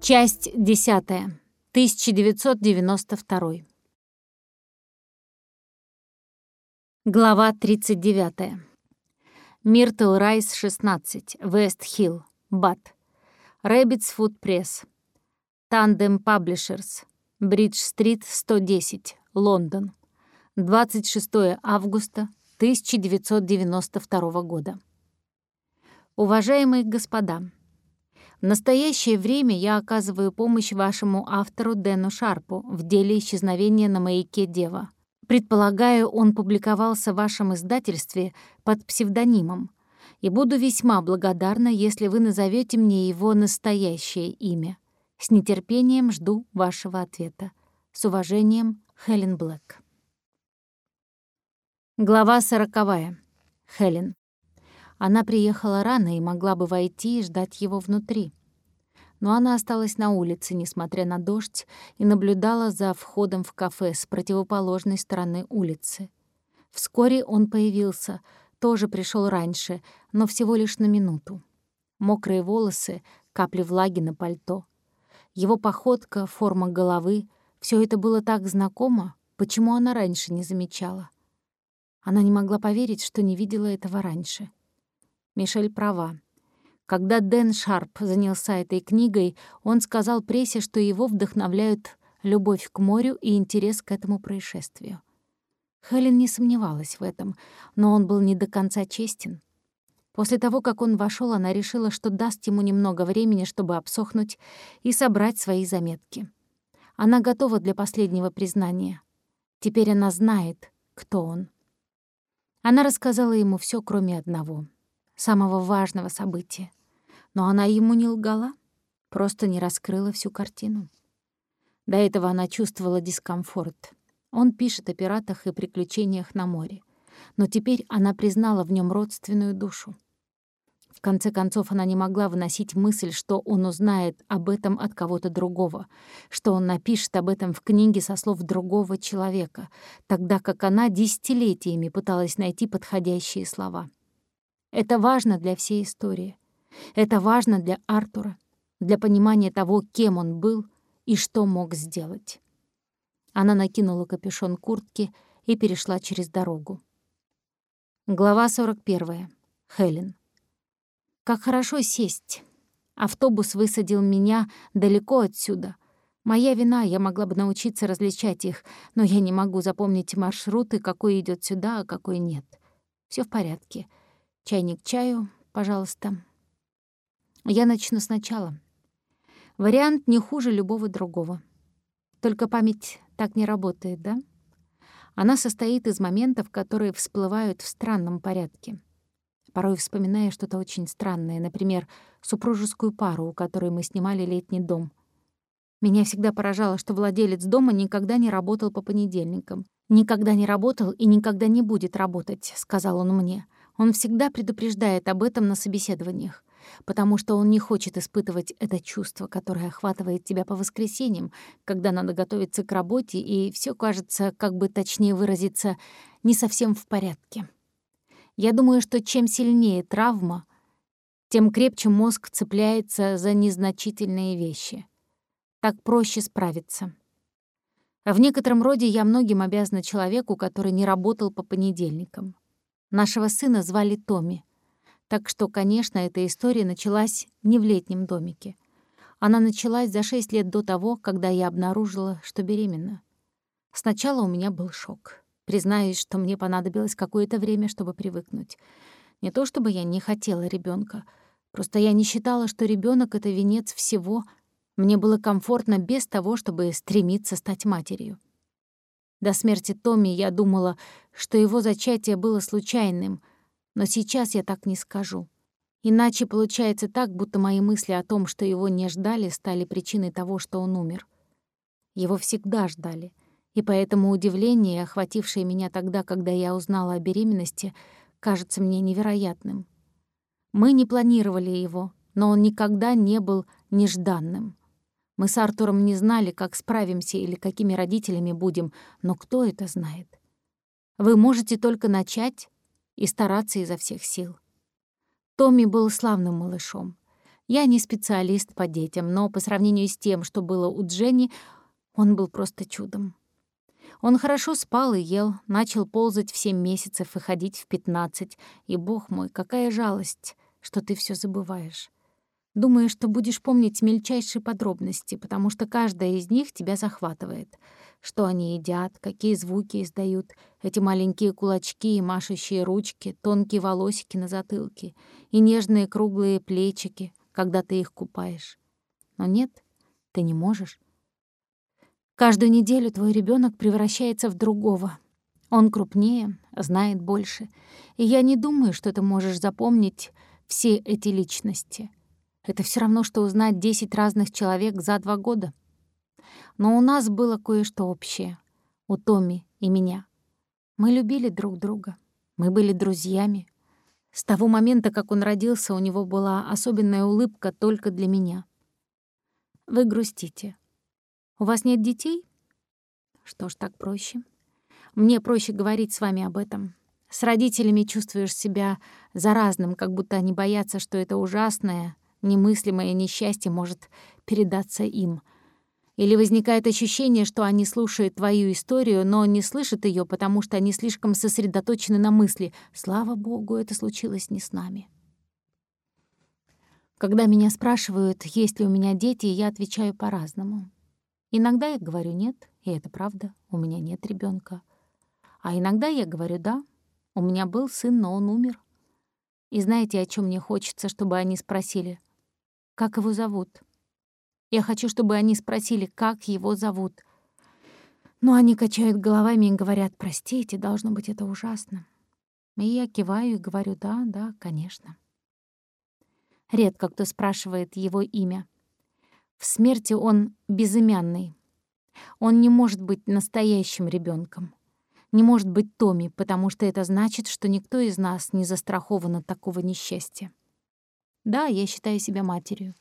Часть 10. 1992. Глава 39. Миртл Райс, 16, Вест-Хилл, Бат. Рэббитс Фут Пресс. Тандем Паблишерс. Бридж-стрит, 110, Лондон. 26 августа 1992 года. Уважаемые господа, в настоящее время я оказываю помощь вашему автору Дэну Шарпу в деле исчезновения на маяке Дева. Предполагаю, он публиковался в вашем издательстве под псевдонимом, и буду весьма благодарна, если вы назовете мне его настоящее имя. С нетерпением жду вашего ответа. С уважением, Хелен Блэк. Глава сороковая. Хелен. Она приехала рано и могла бы войти и ждать его внутри. Но она осталась на улице, несмотря на дождь, и наблюдала за входом в кафе с противоположной стороны улицы. Вскоре он появился, тоже пришел раньше, но всего лишь на минуту. Мокрые волосы, капли влаги на пальто. Его походка, форма головы — все это было так знакомо, почему она раньше не замечала. Она не могла поверить, что не видела этого раньше. Мишель права. Когда Дэн Шарп занялся этой книгой, он сказал прессе, что его вдохновляют любовь к морю и интерес к этому происшествию. Хелен не сомневалась в этом, но он был не до конца честен. После того, как он вошел, она решила, что даст ему немного времени, чтобы обсохнуть и собрать свои заметки. Она готова для последнего признания. Теперь она знает, кто он. Она рассказала ему все, кроме одного — самого важного события. Но она ему не лгала, просто не раскрыла всю картину. До этого она чувствовала дискомфорт. Он пишет о пиратах и приключениях на море. Но теперь она признала в нем родственную душу. В конце концов, она не могла выносить мысль, что он узнает об этом от кого-то другого, что он напишет об этом в книге со слов другого человека, тогда как она десятилетиями пыталась найти подходящие слова. Это важно для всей истории. Это важно для Артура, для понимания того, кем он был и что мог сделать. Она накинула капюшон куртки и перешла через дорогу. Глава 41. Хелен. Как хорошо сесть. Автобус высадил меня далеко отсюда. Моя вина, я могла бы научиться различать их, но я не могу запомнить маршруты, какой идет сюда, а какой нет. Все в порядке. Чайник чаю, пожалуйста. Я начну сначала. Вариант не хуже любого другого. Только память так не работает, да? Она состоит из моментов, которые всплывают в странном порядке. Порой вспоминая что-то очень странное, например, супружескую пару, у которой мы снимали летний дом. Меня всегда поражало, что владелец дома никогда не работал по понедельникам. «Никогда не работал и никогда не будет работать», — сказал он мне. Он всегда предупреждает об этом на собеседованиях, потому что он не хочет испытывать это чувство, которое охватывает тебя по воскресеньям, когда надо готовиться к работе, и все кажется, как бы точнее выразиться, не совсем в порядке. Я думаю, что чем сильнее травма, тем крепче мозг цепляется за незначительные вещи. Так проще справиться. В некотором роде я многим обязана человеку, который не работал по понедельникам. Нашего сына звали Томми. Так что, конечно, эта история началась не в летнем домике. Она началась за шесть лет до того, когда я обнаружила, что беременна. Сначала у меня был шок. Признаюсь, что мне понадобилось какое-то время, чтобы привыкнуть. Не то чтобы я не хотела ребенка, просто я не считала, что ребенок это венец всего. Мне было комфортно без того, чтобы стремиться стать матерью. До смерти Томми я думала, что его зачатие было случайным, но сейчас я так не скажу. Иначе получается так, будто мои мысли о том, что его не ждали, стали причиной того, что он умер. Его всегда ждали, и поэтому удивление, охватившее меня тогда, когда я узнала о беременности, кажется мне невероятным. Мы не планировали его, но он никогда не был нежданным. Мы с Артуром не знали, как справимся или какими родителями будем, но кто это знает? Вы можете только начать, и стараться изо всех сил. Томми был славным малышом. Я не специалист по детям, но по сравнению с тем, что было у Дженни, он был просто чудом. Он хорошо спал и ел, начал ползать в семь месяцев и ходить в пятнадцать. И, бог мой, какая жалость, что ты все забываешь. Думаешь, что будешь помнить мельчайшие подробности, потому что каждая из них тебя захватывает. Что они едят, какие звуки издают, эти маленькие кулачки и машущие ручки, тонкие волосики на затылке и нежные круглые плечики, когда ты их купаешь. Но нет, ты не можешь. Каждую неделю твой ребенок превращается в другого. Он крупнее, знает больше. И я не думаю, что ты можешь запомнить все эти личности — это все равно, что узнать 10 разных человек за два года. Но у нас было кое-что общее. У Томми и меня. Мы любили друг друга. Мы были друзьями. С того момента, как он родился, у него была особенная улыбка только для меня. Вы грустите. У вас нет детей? Что ж, так проще. Мне проще говорить с вами об этом. С родителями чувствуешь себя заразным, как будто они боятся, что это ужасное, немыслимое несчастье может передаться им. Или возникает ощущение, что они слушают твою историю, но не слышат ее, потому что они слишком сосредоточены на мысли «Слава Богу, это случилось не с нами». Когда меня спрашивают, есть ли у меня дети, я отвечаю по-разному. Иногда я говорю «нет», и это правда, у меня нет ребенка. А иногда я говорю «да», у меня был сын, но он умер. И знаете, о чем мне хочется, чтобы они спросили? Как его зовут? Я хочу, чтобы они спросили, как его зовут. Но они качают головами и говорят, простите, должно быть это ужасно. И я киваю и говорю, да, да, конечно. Редко кто спрашивает его имя. В смерти он безымянный. Он не может быть настоящим ребенком, Не может быть Томи, потому что это значит, что никто из нас не застрахован от такого несчастья. Да, я считаю себя матерью.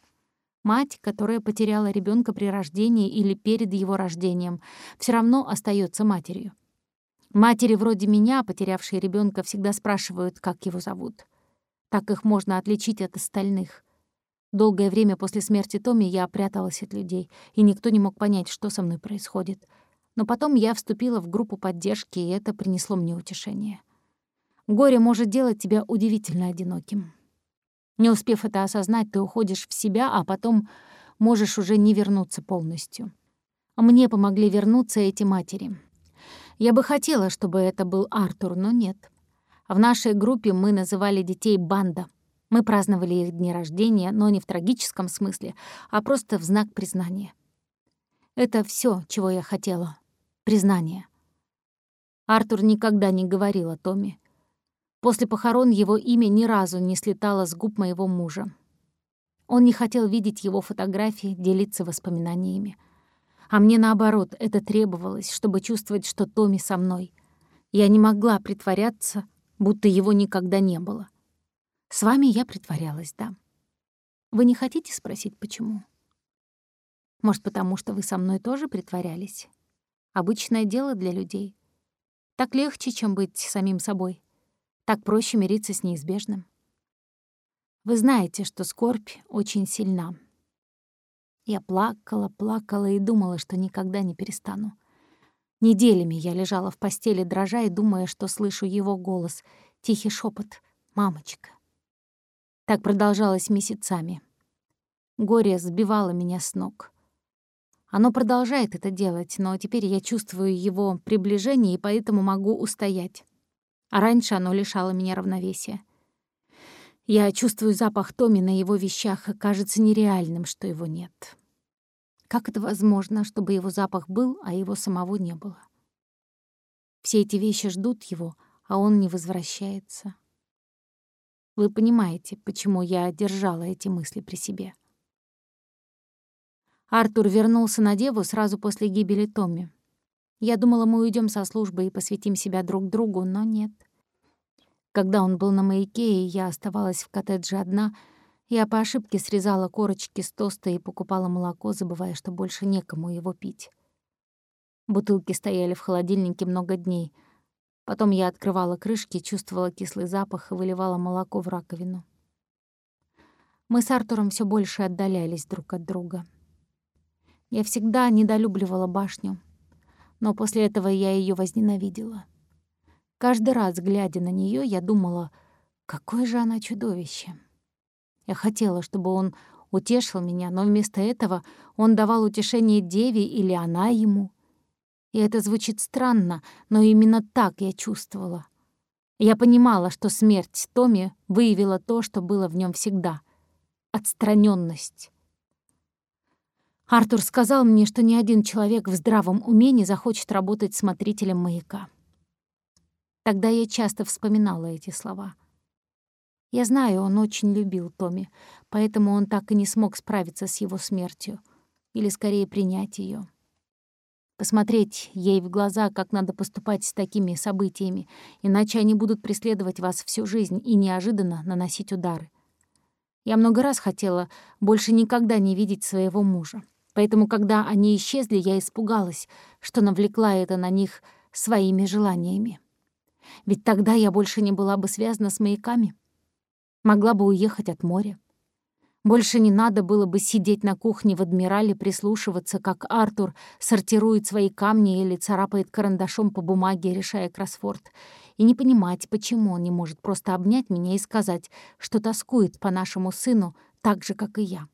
Мать, которая потеряла ребенка при рождении или перед его рождением, все равно остается матерью. Матери вроде меня, потерявшие ребенка, всегда спрашивают, как его зовут. Так их можно отличить от остальных. Долгое время после смерти Томи я пряталась от людей, и никто не мог понять, что со мной происходит. Но потом я вступила в группу поддержки, и это принесло мне утешение. Горе может делать тебя удивительно одиноким. Не успев это осознать, ты уходишь в себя, а потом можешь уже не вернуться полностью. Мне помогли вернуться эти матери. Я бы хотела, чтобы это был Артур, но нет. В нашей группе мы называли детей «банда». Мы праздновали их дни рождения, но не в трагическом смысле, а просто в знак признания. Это все, чего я хотела. Признание. Артур никогда не говорил о Томе. После похорон его имя ни разу не слетало с губ моего мужа. Он не хотел видеть его фотографии, делиться воспоминаниями. А мне, наоборот, это требовалось, чтобы чувствовать, что Томми со мной. Я не могла притворяться, будто его никогда не было. С вами я притворялась, да. Вы не хотите спросить, почему? Может, потому что вы со мной тоже притворялись? Обычное дело для людей. Так легче, чем быть самим собой. Так проще мириться с неизбежным. Вы знаете, что скорбь очень сильна. Я плакала, плакала и думала, что никогда не перестану. Неделями я лежала в постели, дрожа и думая, что слышу его голос, тихий шепот «Мамочка». Так продолжалось месяцами. Горе сбивало меня с ног. Оно продолжает это делать, но теперь я чувствую его приближение и поэтому могу устоять а раньше оно лишало меня равновесия. Я чувствую запах Томи на его вещах, и кажется нереальным, что его нет. Как это возможно, чтобы его запах был, а его самого не было? Все эти вещи ждут его, а он не возвращается. Вы понимаете, почему я держала эти мысли при себе. Артур вернулся на Деву сразу после гибели Томми. Я думала, мы уйдем со службы и посвятим себя друг другу, но нет. Когда он был на маяке, и я оставалась в коттедже одна, я по ошибке срезала корочки с тоста и покупала молоко, забывая, что больше некому его пить. Бутылки стояли в холодильнике много дней. Потом я открывала крышки, чувствовала кислый запах и выливала молоко в раковину. Мы с Артуром все больше отдалялись друг от друга. Я всегда недолюбливала башню, но после этого я ее возненавидела. Каждый раз, глядя на нее, я думала, какое же она чудовище. Я хотела, чтобы он утешил меня, но вместо этого он давал утешение Деве или она ему. И это звучит странно, но именно так я чувствовала. Я понимала, что смерть Томи выявила то, что было в нем всегда — отстраненность. Артур сказал мне, что ни один человек в здравом уме не захочет работать смотрителем маяка. Тогда я часто вспоминала эти слова. Я знаю, он очень любил Томи, поэтому он так и не смог справиться с его смертью, или скорее принять ее посмотреть ей в глаза, как надо поступать с такими событиями, иначе они будут преследовать вас всю жизнь и неожиданно наносить удары. Я много раз хотела больше никогда не видеть своего мужа. Поэтому, когда они исчезли, я испугалась, что навлекла это на них своими желаниями. Ведь тогда я больше не была бы связана с маяками. Могла бы уехать от моря. Больше не надо было бы сидеть на кухне в «Адмирале», прислушиваться, как Артур сортирует свои камни или царапает карандашом по бумаге, решая кроссворд, и не понимать, почему он не может просто обнять меня и сказать, что тоскует по нашему сыну так же, как и я.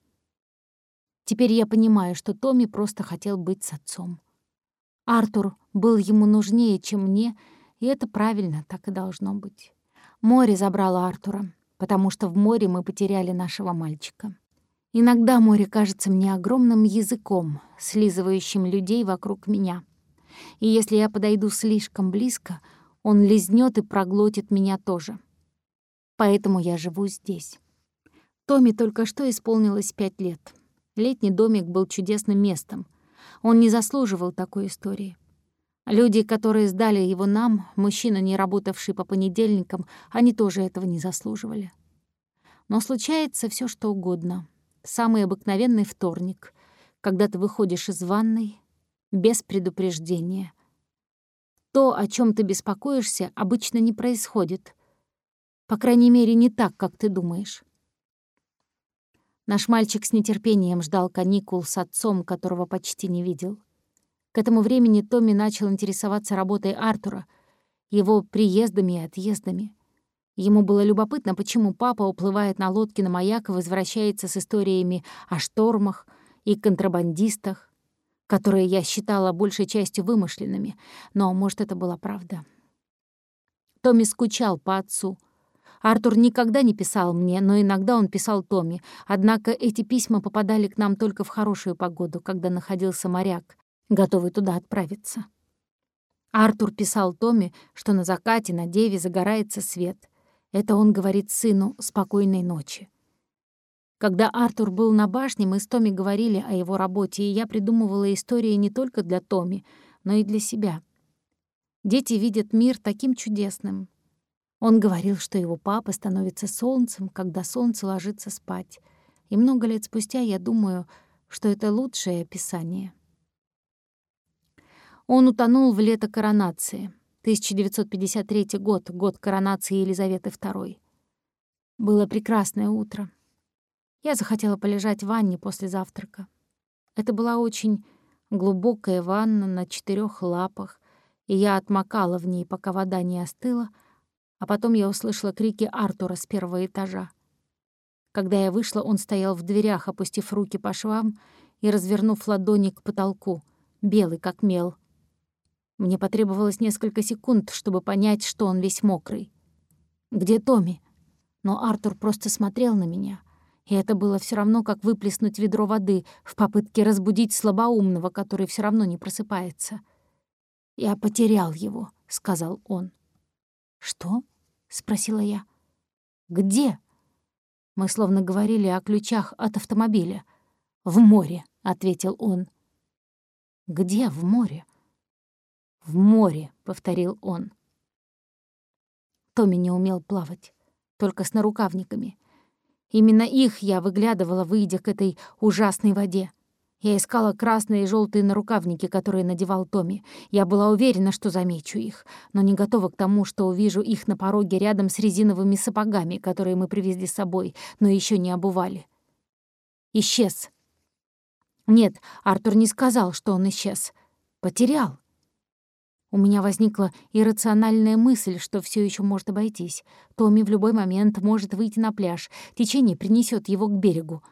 Теперь я понимаю, что Томми просто хотел быть с отцом. Артур был ему нужнее, чем мне, и это правильно, так и должно быть. Море забрало Артура потому что в море мы потеряли нашего мальчика. Иногда море кажется мне огромным языком, слизывающим людей вокруг меня. И если я подойду слишком близко, он лизнет и проглотит меня тоже. Поэтому я живу здесь. Томи только что исполнилось пять лет. Летний домик был чудесным местом. Он не заслуживал такой истории. Люди, которые сдали его нам, мужчина, не работавший по понедельникам, они тоже этого не заслуживали. Но случается все что угодно. Самый обыкновенный вторник, когда ты выходишь из ванной без предупреждения. То, о чем ты беспокоишься, обычно не происходит. По крайней мере, не так, как ты думаешь. Наш мальчик с нетерпением ждал каникул с отцом, которого почти не видел. К этому времени Томми начал интересоваться работой Артура, его приездами и отъездами. Ему было любопытно, почему папа уплывает на лодке на маяк и возвращается с историями о штормах и контрабандистах, которые я считала большей частью вымышленными, но, может, это была правда. Томми скучал по отцу. Артур никогда не писал мне, но иногда он писал Томми, однако эти письма попадали к нам только в хорошую погоду, когда находился моряк, готовый туда отправиться. Артур писал Томе, что на закате на деве загорается свет. Это он говорит сыну «спокойной ночи». Когда Артур был на башне, мы с Томи говорили о его работе, и я придумывала истории не только для Томи, но и для себя. Дети видят мир таким чудесным. Он говорил, что его папа становится солнцем, когда солнце ложится спать. И много лет спустя я думаю, что это лучшее описание. Он утонул в лето коронации. 1953 год, год коронации Елизаветы II. Было прекрасное утро. Я захотела полежать в ванне после завтрака. Это была очень глубокая ванна на четырех лапах, и я отмокала в ней, пока вода не остыла, а потом я услышала крики Артура с первого этажа. Когда я вышла, он стоял в дверях, опустив руки по швам и развернув ладони к потолку, белый как мел — мне потребовалось несколько секунд, чтобы понять, что он весь мокрый. «Где Томми?» Но Артур просто смотрел на меня, и это было все равно, как выплеснуть ведро воды в попытке разбудить слабоумного, который все равно не просыпается. «Я потерял его», — сказал он. «Что?» — спросила я. «Где?» Мы словно говорили о ключах от автомобиля. «В море», — ответил он. «Где в море?» «В море», — повторил он. Томми не умел плавать, только с нарукавниками. Именно их я выглядывала, выйдя к этой ужасной воде. Я искала красные и желтые нарукавники, которые надевал Томми. Я была уверена, что замечу их, но не готова к тому, что увижу их на пороге рядом с резиновыми сапогами, которые мы привезли с собой, но еще не обували. Исчез. Нет, Артур не сказал, что он исчез. Потерял. У меня возникла иррациональная мысль, что все еще может обойтись. Томми в любой момент может выйти на пляж, течение принесет его к берегу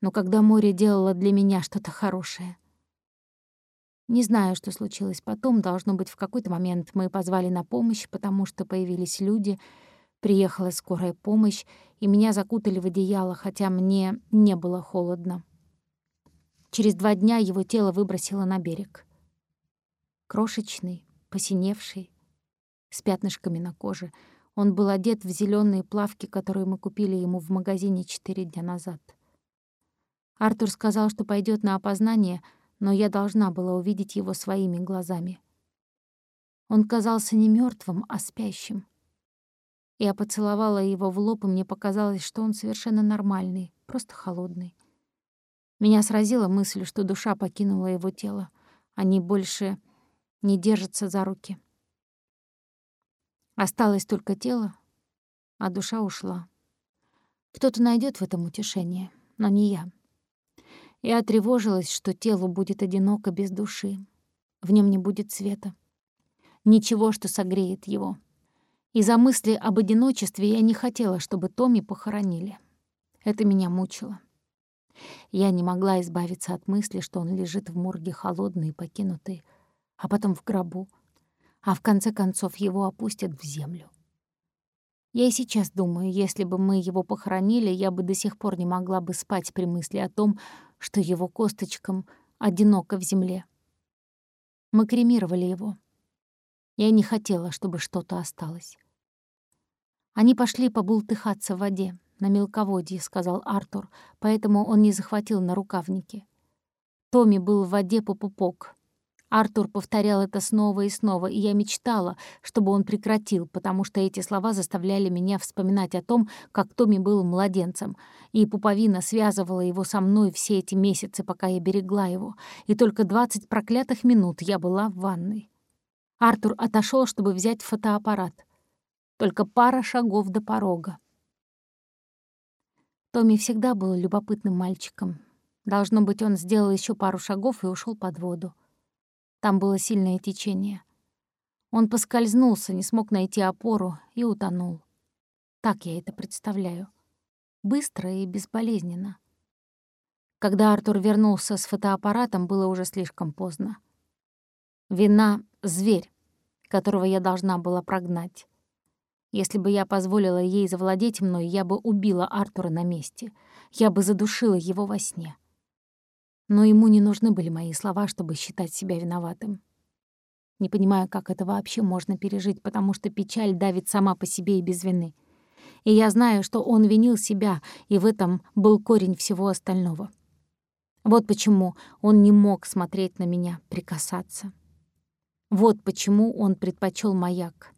но когда море делало для меня что-то хорошее. Не знаю, что случилось потом, должно быть, в какой-то момент мы позвали на помощь, потому что появились люди, приехала скорая помощь, и меня закутали в одеяло, хотя мне не было холодно. Через два дня его тело выбросило на берег. Крошечный, посиневший, с пятнышками на коже. Он был одет в зеленые плавки, которые мы купили ему в магазине четыре дня назад. Артур сказал, что пойдет на опознание, но я должна была увидеть его своими глазами. Он казался не мертвым, а спящим. Я поцеловала его в лоб, и мне показалось, что он совершенно нормальный, просто холодный. Меня сразила мысль, что душа покинула его тело. Они больше не держатся за руки. Осталось только тело, а душа ушла. Кто-то найдет в этом утешение, но не я. Я тревожилась, что телу будет одиноко без души. В нем не будет света. Ничего, что согреет его. Из-за мысли об одиночестве я не хотела, чтобы Томми похоронили. Это меня мучило. Я не могла избавиться от мысли, что он лежит в морге холодный и покинутый, а потом в гробу, а в конце концов его опустят в землю. Я и сейчас думаю, если бы мы его похоронили, я бы до сих пор не могла бы спать при мысли о том, что его косточкам одиноко в земле. Мы кремировали его. Я не хотела, чтобы что-то осталось. Они пошли побултыхаться в воде, на мелководье, — сказал Артур, поэтому он не захватил на рукавники. Томми был в воде по пупок, Артур повторял это снова и снова, и я мечтала, чтобы он прекратил, потому что эти слова заставляли меня вспоминать о том, как Томми был младенцем, и пуповина связывала его со мной все эти месяцы, пока я берегла его, и только двадцать проклятых минут я была в ванной. Артур отошел, чтобы взять фотоаппарат. Только пара шагов до порога. Томми всегда был любопытным мальчиком. Должно быть, он сделал еще пару шагов и ушел под воду. Там было сильное течение. Он поскользнулся, не смог найти опору и утонул. Так я это представляю. Быстро и безболезненно. Когда Артур вернулся с фотоаппаратом, было уже слишком поздно. Вина — зверь, которого я должна была прогнать. Если бы я позволила ей завладеть мной, я бы убила Артура на месте. Я бы задушила его во сне. Но ему не нужны были мои слова, чтобы считать себя виноватым. Не понимаю, как это вообще можно пережить, потому что печаль давит сама по себе и без вины. И я знаю, что он винил себя, и в этом был корень всего остального. Вот почему он не мог смотреть на меня, прикасаться. Вот почему он предпочел маяк.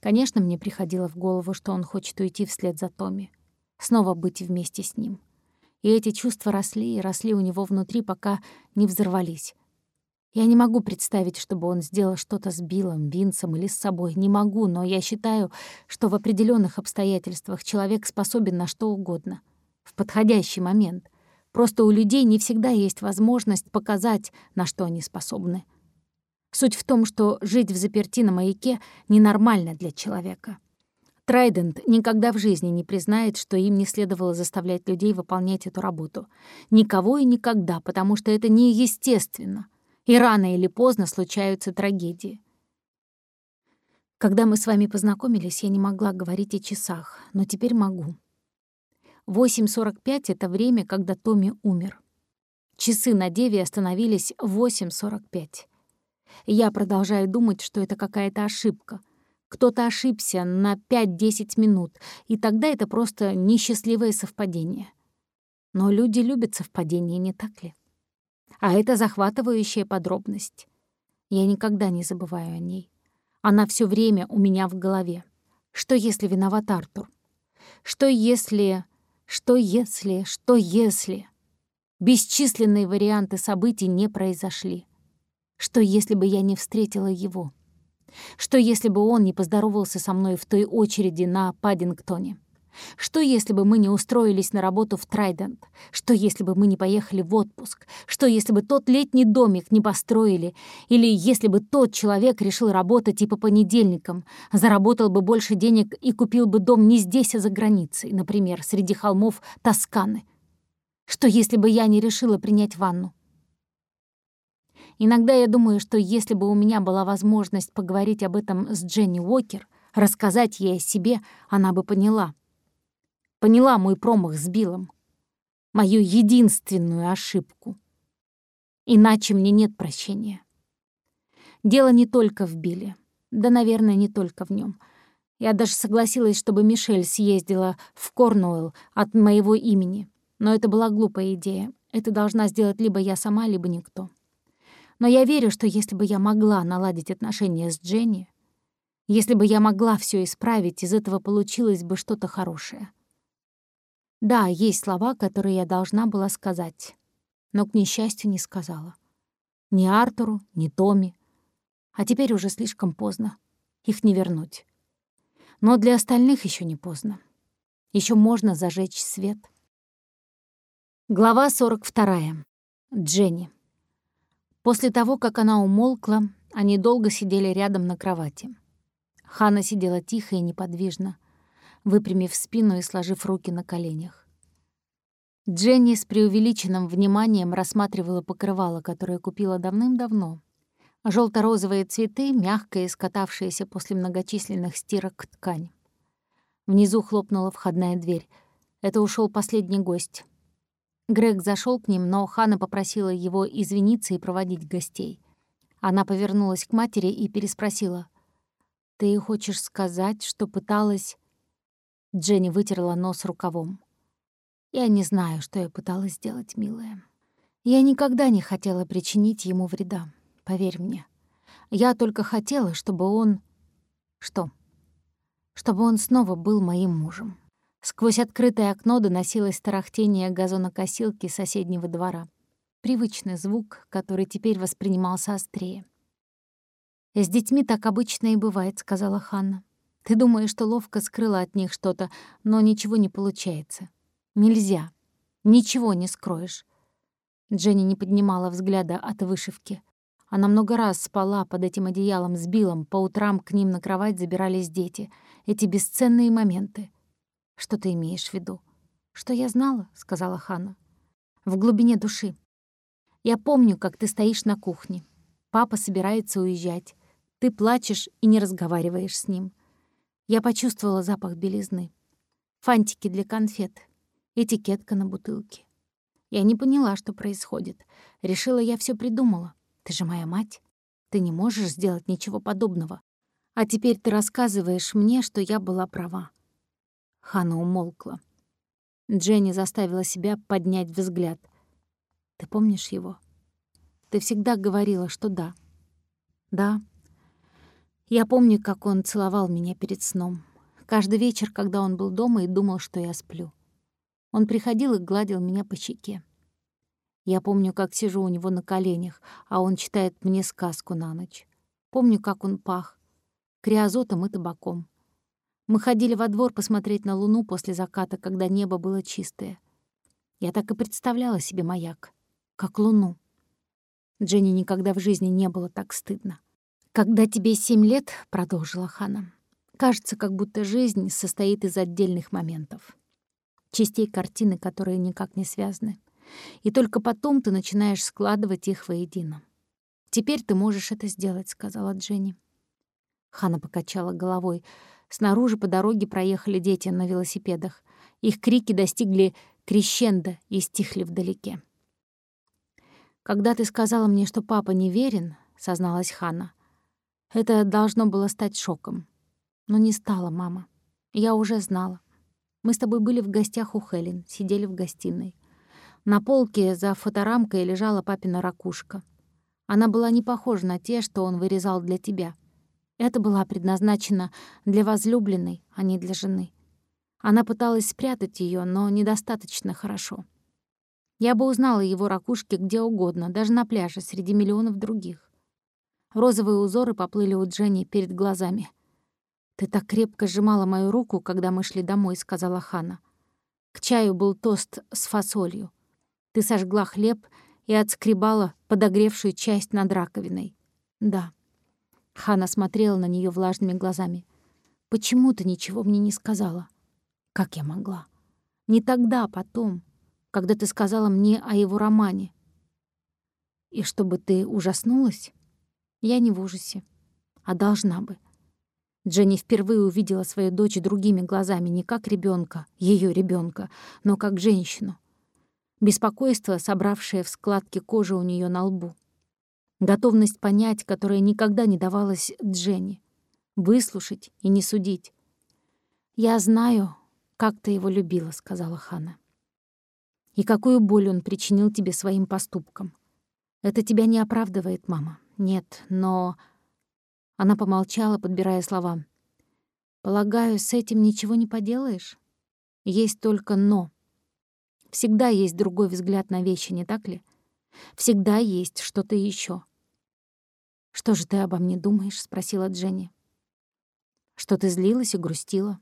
Конечно, мне приходило в голову, что он хочет уйти вслед за Томми, снова быть вместе с ним — и эти чувства росли и росли у него внутри, пока не взорвались. Я не могу представить, чтобы он сделал что-то с Биллом, Винсом или с собой. Не могу, но я считаю, что в определенных обстоятельствах человек способен на что угодно. В подходящий момент. Просто у людей не всегда есть возможность показать, на что они способны. Суть в том, что жить в заперти на маяке ненормально для человека. Трайдент никогда в жизни не признает, что им не следовало заставлять людей выполнять эту работу. Никого и никогда, потому что это неестественно. И рано или поздно случаются трагедии. Когда мы с вами познакомились, я не могла говорить о часах, но теперь могу. 8.45 — это время, когда Томми умер. Часы на Деве остановились в 8.45. Я продолжаю думать, что это какая-то ошибка — кто-то ошибся на 5-10 минут, и тогда это просто несчастливое совпадение. Но люди любят совпадения, не так ли? А это захватывающая подробность. Я никогда не забываю о ней. Она все время у меня в голове. Что если виноват Артур? Что если... Что если... Что если... Бесчисленные варианты событий не произошли. Что, если бы я не встретила его? Что, если бы он не поздоровался со мной в той очереди на Паддингтоне? Что, если бы мы не устроились на работу в Трайдент? Что, если бы мы не поехали в отпуск? Что, если бы тот летний домик не построили? Или если бы тот человек решил работать и по понедельникам, заработал бы больше денег и купил бы дом не здесь, а за границей, например, среди холмов Тосканы? Что, если бы я не решила принять ванну? Иногда я думаю, что если бы у меня была возможность поговорить об этом с Дженни Уокер, рассказать ей о себе, она бы поняла — Поняла мой промах с Биллом. Мою единственную ошибку. Иначе мне нет прощения. Дело не только в Билле. Да, наверное, не только в нем. Я даже согласилась, чтобы Мишель съездила в Корнуэлл от моего имени. Но это была глупая идея. Это должна сделать либо я сама, либо никто. Но я верю, что если бы я могла наладить отношения с Дженни, если бы я могла все исправить, из этого получилось бы что-то хорошее. Да, есть слова, которые я должна была сказать, но, к несчастью, не сказала. Ни Артуру, ни Томи. А теперь уже слишком поздно. Их не вернуть. Но для остальных еще не поздно. Еще можно зажечь свет. Глава 42. Дженни. После того, как она умолкла, они долго сидели рядом на кровати. Хана сидела тихо и неподвижно, выпрямив спину и сложив руки на коленях. Дженни с преувеличенным вниманием рассматривала покрывало, которое купила давным-давно. Желто-розовые цветы, мягкая, скатавшаяся после многочисленных стирок ткань. Внизу хлопнула входная дверь. Это ушел последний гость. Грег зашел к ним, но Хана попросила его извиниться и проводить гостей. Она повернулась к матери и переспросила. «Ты хочешь сказать, что пыталась...» Дженни вытерла нос рукавом. «Я не знаю, что я пыталась сделать, милая. Я никогда не хотела причинить ему вреда, поверь мне. Я только хотела, чтобы он... Что? Чтобы он снова был моим мужем». Сквозь открытое окно доносилось тарахтение газонокосилки соседнего двора. Привычный звук, который теперь воспринимался острее. «С детьми так обычно и бывает», — сказала Ханна. Ты думаешь, что ловко скрыла от них что-то, но ничего не получается. Нельзя. Ничего не скроешь. Дженни не поднимала взгляда от вышивки. Она много раз спала под этим одеялом с Биллом, по утрам к ним на кровать забирались дети. Эти бесценные моменты. Что ты имеешь в виду? Что я знала, сказала Ханна. В глубине души. Я помню, как ты стоишь на кухне. Папа собирается уезжать. Ты плачешь и не разговариваешь с ним. Я почувствовала запах белизны. Фантики для конфет. Этикетка на бутылке. Я не поняла, что происходит. Решила, я все придумала. Ты же моя мать. Ты не можешь сделать ничего подобного. А теперь ты рассказываешь мне, что я была права. Хана умолкла. Дженни заставила себя поднять взгляд. Ты помнишь его? Ты всегда говорила, что да. Да, я помню, как он целовал меня перед сном. Каждый вечер, когда он был дома и думал, что я сплю. Он приходил и гладил меня по щеке. Я помню, как сижу у него на коленях, а он читает мне сказку на ночь. Помню, как он пах. Криозотом и табаком. Мы ходили во двор посмотреть на луну после заката, когда небо было чистое. Я так и представляла себе маяк. Как луну. Дженни никогда в жизни не было так стыдно. «Когда тебе семь лет», — продолжила Хана, — «кажется, как будто жизнь состоит из отдельных моментов, частей картины, которые никак не связаны. И только потом ты начинаешь складывать их воедино. «Теперь ты можешь это сделать», — сказала Дженни. Хана покачала головой. Снаружи по дороге проехали дети на велосипедах. Их крики достигли крещенда и стихли вдалеке. «Когда ты сказала мне, что папа не верен», — созналась Хана, — это должно было стать шоком. Но не стало, мама. Я уже знала. Мы с тобой были в гостях у Хелен, сидели в гостиной. На полке за фоторамкой лежала папина ракушка. Она была не похожа на те, что он вырезал для тебя. Это была предназначена для возлюбленной, а не для жены. Она пыталась спрятать ее, но недостаточно хорошо. Я бы узнала его ракушки где угодно, даже на пляже, среди миллионов других. Розовые узоры поплыли у Дженни перед глазами. «Ты так крепко сжимала мою руку, когда мы шли домой», — сказала Хана. К чаю был тост с фасолью. Ты сожгла хлеб и отскребала подогревшую часть над раковиной. Да. Хана смотрела на нее влажными глазами. Почему ты ничего мне не сказала? Как я могла? Не тогда, а потом, когда ты сказала мне о его романе. И чтобы ты ужаснулась? Я не в ужасе, а должна бы. Дженни впервые увидела свою дочь другими глазами, не как ребенка, ее ребенка, но как женщину. Беспокойство, собравшее в складке кожи у нее на лбу. Готовность понять, которая никогда не давалась Дженни. Выслушать и не судить. «Я знаю, как ты его любила», — сказала Хана. «И какую боль он причинил тебе своим поступком. Это тебя не оправдывает, мама. Нет, но...» Она помолчала, подбирая слова. «Полагаю, с этим ничего не поделаешь? Есть только «но». Всегда есть другой взгляд на вещи, не так ли? Всегда есть что-то еще. «Что же ты обо мне думаешь?» — спросила Дженни. «Что ты злилась и грустила.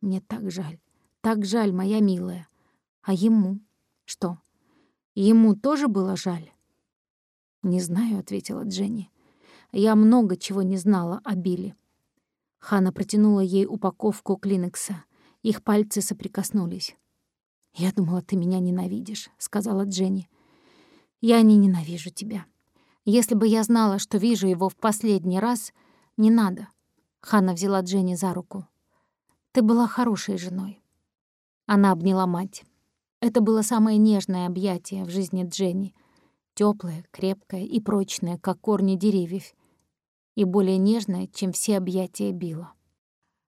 Мне так жаль, так жаль, моя милая. А ему? Что, ему тоже было жаль?» «Не знаю», — ответила Дженни. Я много чего не знала о Билли. Хана протянула ей упаковку клинекса. Их пальцы соприкоснулись. «Я думала, ты меня ненавидишь», — сказала Дженни. «Я не ненавижу тебя. Если бы я знала, что вижу его в последний раз, не надо». Хана взяла Дженни за руку. «Ты была хорошей женой». Она обняла мать. Это было самое нежное объятие в жизни Дженни. Теплое, крепкое и прочное, как корни деревьев, и более нежное, чем все объятия Билла.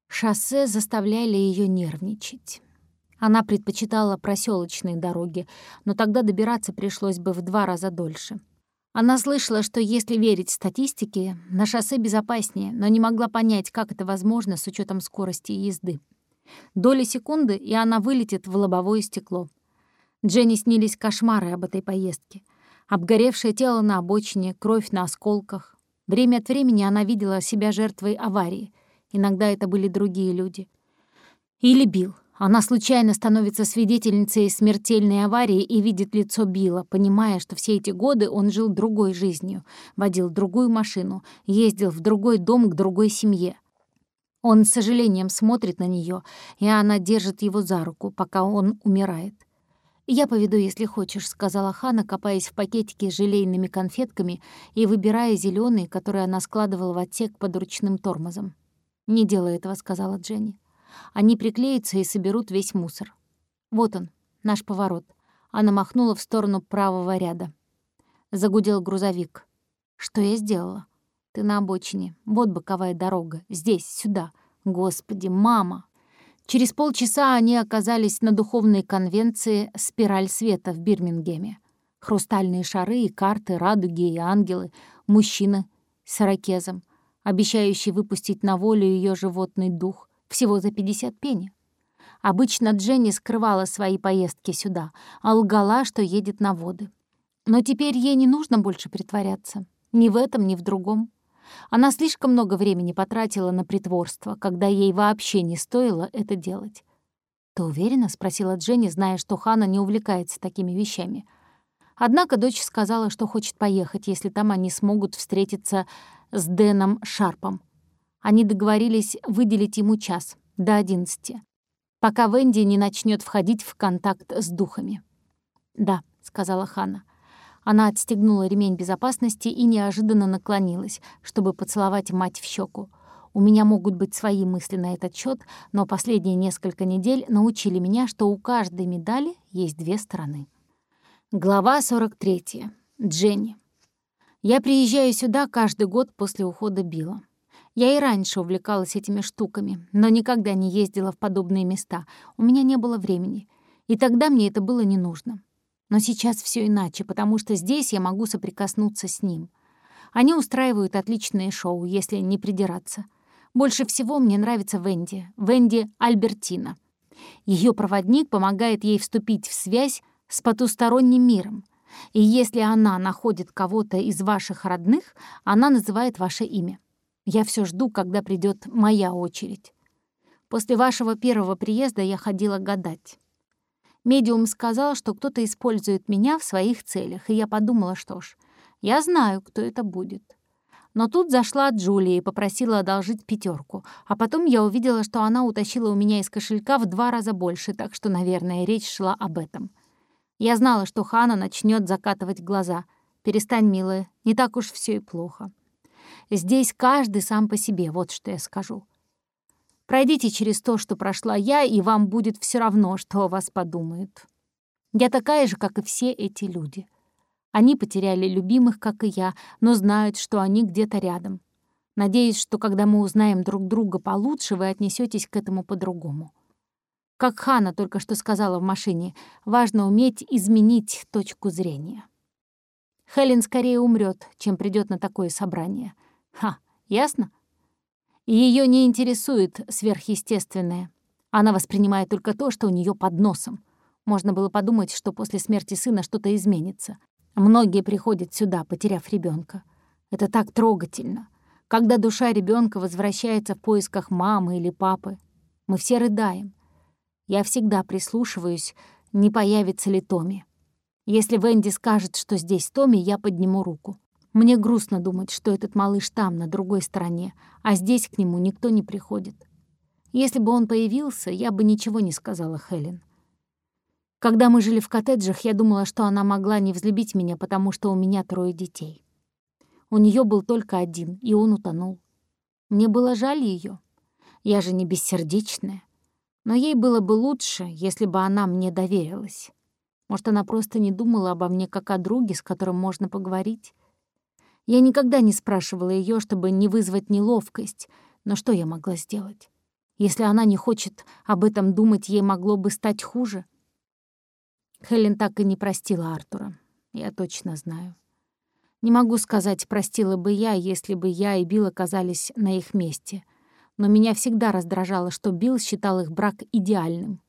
Шоссе заставляли ее нервничать. Она предпочитала проселочные дороги, но тогда добираться пришлось бы в два раза дольше. Она слышала, что если верить статистике, на шоссе безопаснее, но не могла понять, как это возможно с учетом скорости езды. Доли секунды, и она вылетит в лобовое стекло. Дженни снились кошмары об этой поездке. Обгоревшее тело на обочине, кровь на осколках, Время от времени она видела себя жертвой аварии. Иногда это были другие люди. Или Билл. Она случайно становится свидетельницей смертельной аварии и видит лицо Билла, понимая, что все эти годы он жил другой жизнью, водил другую машину, ездил в другой дом к другой семье. Он с сожалением смотрит на нее, и она держит его за руку, пока он умирает. «Я поведу, если хочешь», — сказала Хана, копаясь в пакетике с желейными конфетками и выбирая зеленые, которые она складывала в отсек под ручным тормозом. «Не делай этого», — сказала Дженни. «Они приклеятся и соберут весь мусор. Вот он, наш поворот». Она махнула в сторону правого ряда. Загудел грузовик. «Что я сделала?» «Ты на обочине. Вот боковая дорога. Здесь, сюда. Господи, мама!» Через полчаса они оказались на духовной конвенции «Спираль света» в Бирмингеме. Хрустальные шары и карты, радуги и ангелы, мужчина с ракезом, обещающий выпустить на волю ее животный дух всего за 50 пенни. Обычно Дженни скрывала свои поездки сюда, а лгала, что едет на воды. Но теперь ей не нужно больше притворяться. Ни в этом, ни в другом. Она слишком много времени потратила на притворство, когда ей вообще не стоило это делать. «Ты уверена?» — спросила Дженни, зная, что Хана не увлекается такими вещами. Однако дочь сказала, что хочет поехать, если там они смогут встретиться с Дэном Шарпом. Они договорились выделить ему час, до одиннадцати, пока Венди не начнет входить в контакт с духами. «Да», — сказала Хана. Она отстегнула ремень безопасности и неожиданно наклонилась, чтобы поцеловать мать в щеку. У меня могут быть свои мысли на этот счет, но последние несколько недель научили меня, что у каждой медали есть две стороны. Глава 43. Дженни. Я приезжаю сюда каждый год после ухода Билла. Я и раньше увлекалась этими штуками, но никогда не ездила в подобные места. У меня не было времени. И тогда мне это было не нужно. Но сейчас все иначе, потому что здесь я могу соприкоснуться с ним. Они устраивают отличные шоу, если не придираться. Больше всего мне нравится Венди, Венди Альбертина. Ее проводник помогает ей вступить в связь с потусторонним миром. И если она находит кого-то из ваших родных, она называет ваше имя. Я все жду, когда придет моя очередь. После вашего первого приезда я ходила гадать. Медиум сказал, что кто-то использует меня в своих целях, и я подумала, что ж, я знаю, кто это будет. Но тут зашла Джулия и попросила одолжить пятерку, а потом я увидела, что она утащила у меня из кошелька в два раза больше, так что, наверное, речь шла об этом. Я знала, что Хана начнет закатывать глаза. «Перестань, милая, не так уж все и плохо». Здесь каждый сам по себе, вот что я скажу. Пройдите через то, что прошла я, и вам будет все равно, что о вас подумают. Я такая же, как и все эти люди. Они потеряли любимых, как и я, но знают, что они где-то рядом. Надеюсь, что когда мы узнаем друг друга получше, вы отнесетесь к этому по-другому. Как Хана только что сказала в машине, важно уметь изменить точку зрения. Хелен скорее умрет, чем придет на такое собрание. Ха, ясно? Ее не интересует сверхъестественное. Она воспринимает только то, что у нее под носом. Можно было подумать, что после смерти сына что-то изменится. Многие приходят сюда, потеряв ребенка. Это так трогательно. Когда душа ребенка возвращается в поисках мамы или папы, мы все рыдаем. Я всегда прислушиваюсь, не появится ли Томи. Если Венди скажет, что здесь Томи, я подниму руку. Мне грустно думать, что этот малыш там, на другой стороне, а здесь к нему никто не приходит. Если бы он появился, я бы ничего не сказала Хелен. Когда мы жили в коттеджах, я думала, что она могла не взлюбить меня, потому что у меня трое детей. У нее был только один, и он утонул. Мне было жаль ее. Я же не бессердечная. Но ей было бы лучше, если бы она мне доверилась. Может, она просто не думала обо мне как о друге, с которым можно поговорить. Я никогда не спрашивала ее, чтобы не вызвать неловкость, но что я могла сделать? Если она не хочет об этом думать, ей могло бы стать хуже. Хелен так и не простила Артура. Я точно знаю. Не могу сказать, простила бы я, если бы я и Билл оказались на их месте. Но меня всегда раздражало, что Билл считал их брак идеальным.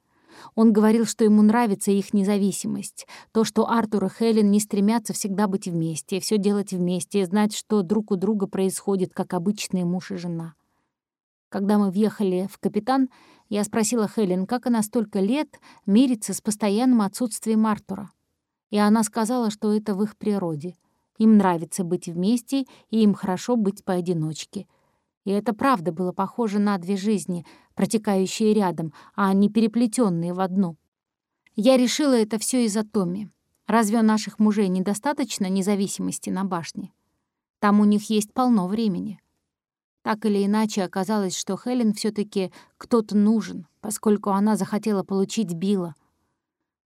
Он говорил, что ему нравится их независимость, то, что Артур и Хелен не стремятся всегда быть вместе, все делать вместе и знать, что друг у друга происходит, как обычные муж и жена. Когда мы въехали в «Капитан», я спросила Хелен, как она столько лет мирится с постоянным отсутствием Артура. И она сказала, что это в их природе. Им нравится быть вместе, и им хорошо быть поодиночке — и это правда было похоже на две жизни, протекающие рядом, а не переплетенные в одну. Я решила это все из-за Томми. Разве у наших мужей недостаточно независимости на башне? Там у них есть полно времени. Так или иначе, оказалось, что Хелен все таки кто-то нужен, поскольку она захотела получить Билла.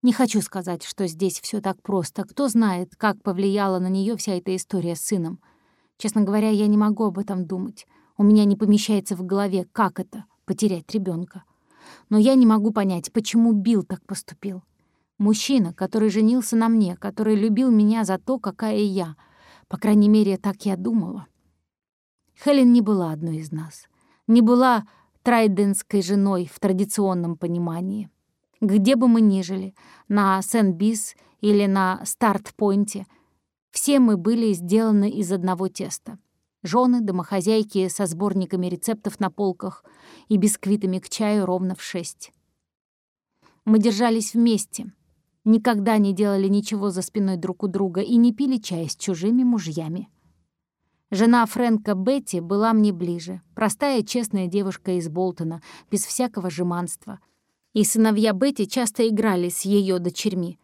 Не хочу сказать, что здесь все так просто. Кто знает, как повлияла на нее вся эта история с сыном. Честно говоря, я не могу об этом думать. У меня не помещается в голове, как это — потерять ребенка. Но я не могу понять, почему Билл так поступил. Мужчина, который женился на мне, который любил меня за то, какая я. По крайней мере, так я думала. Хелен не была одной из нас. Не была трайденской женой в традиционном понимании. Где бы мы ни жили, на Сен-Бис или на Старт-Пойнте, все мы были сделаны из одного теста — Жены, домохозяйки со сборниками рецептов на полках и бисквитами к чаю ровно в шесть. Мы держались вместе, никогда не делали ничего за спиной друг у друга и не пили чай с чужими мужьями. Жена Фрэнка Бетти была мне ближе, простая честная девушка из Болтона, без всякого жеманства. И сыновья Бетти часто играли с ее дочерьми.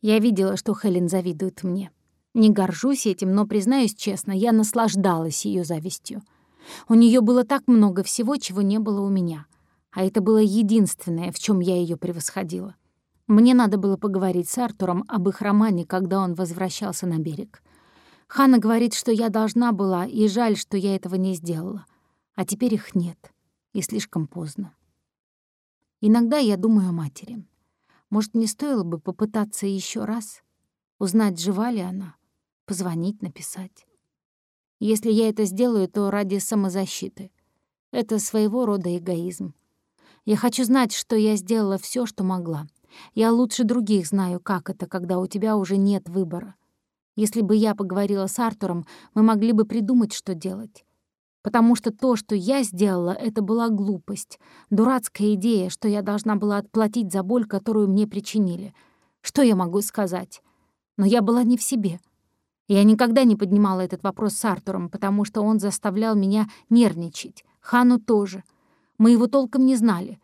Я видела, что Хелен завидует мне. Не горжусь этим, но, признаюсь честно, я наслаждалась ее завистью. У нее было так много всего, чего не было у меня. А это было единственное, в чем я ее превосходила. Мне надо было поговорить с Артуром об их романе, когда он возвращался на берег. Ханна говорит, что я должна была, и жаль, что я этого не сделала. А теперь их нет, и слишком поздно. Иногда я думаю о матери. Может, мне стоило бы попытаться еще раз, узнать, жива ли она, позвонить, написать. Если я это сделаю, то ради самозащиты. Это своего рода эгоизм. Я хочу знать, что я сделала все, что могла. Я лучше других знаю, как это, когда у тебя уже нет выбора. Если бы я поговорила с Артуром, мы могли бы придумать, что делать. Потому что то, что я сделала, это была глупость, дурацкая идея, что я должна была отплатить за боль, которую мне причинили. Что я могу сказать? Но я была не в себе. Я никогда не поднимала этот вопрос с Артуром, потому что он заставлял меня нервничать. Хану тоже. Мы его толком не знали.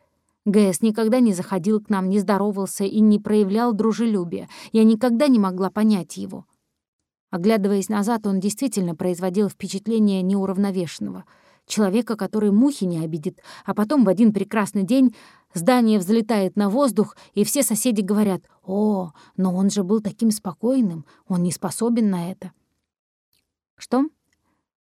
ГС никогда не заходил к нам, не здоровался и не проявлял дружелюбия. Я никогда не могла понять его. Оглядываясь назад, он действительно производил впечатление неуравновешенного. Человека, который мухи не обидит, а потом в один прекрасный день здание взлетает на воздух, и все соседи говорят «О, но он же был таким спокойным, он не способен на это». «Что?»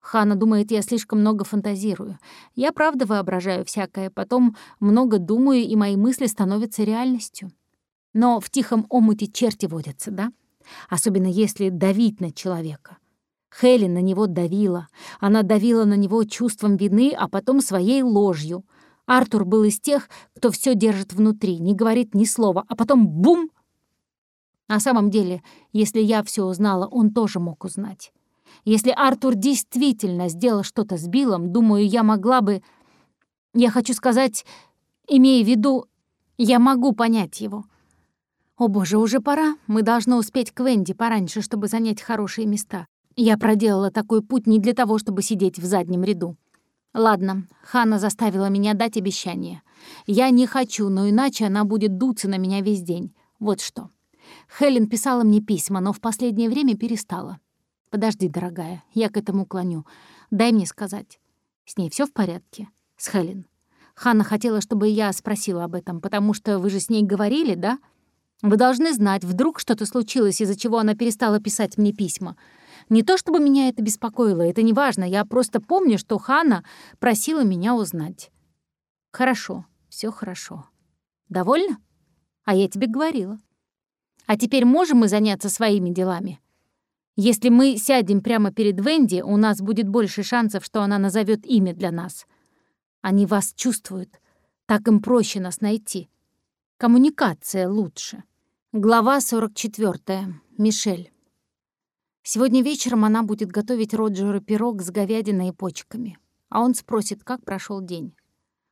Хана думает, я слишком много фантазирую. Я правда воображаю всякое, потом много думаю, и мои мысли становятся реальностью. Но в тихом омуте черти водятся, да? особенно если давить на человека. Хелен на него давила. Она давила на него чувством вины, а потом своей ложью. Артур был из тех, кто все держит внутри, не говорит ни слова, а потом бум! На самом деле, если я все узнала, он тоже мог узнать. Если Артур действительно сделал что-то с Биллом, думаю, я могла бы... Я хочу сказать, имея в виду, я могу понять его. «О боже, уже пора. Мы должны успеть к Венди пораньше, чтобы занять хорошие места. Я проделала такой путь не для того, чтобы сидеть в заднем ряду». «Ладно, Ханна заставила меня дать обещание. Я не хочу, но иначе она будет дуться на меня весь день. Вот что». Хелен писала мне письма, но в последнее время перестала. «Подожди, дорогая, я к этому клоню. Дай мне сказать. С ней все в порядке? С Хелен?» Ханна хотела, чтобы я спросила об этом, потому что вы же с ней говорили, да?» Вы должны знать, вдруг что-то случилось, из-за чего она перестала писать мне письма. Не то чтобы меня это беспокоило, это не важно, я просто помню, что Хана просила меня узнать. Хорошо, все хорошо. Довольно? А я тебе говорила. А теперь можем мы заняться своими делами? Если мы сядем прямо перед Венди, у нас будет больше шансов, что она назовет имя для нас. Они вас чувствуют. Так им проще нас найти. Коммуникация лучше. Глава 44. Мишель. Сегодня вечером она будет готовить Роджеру пирог с говядиной и почками. А он спросит, как прошел день.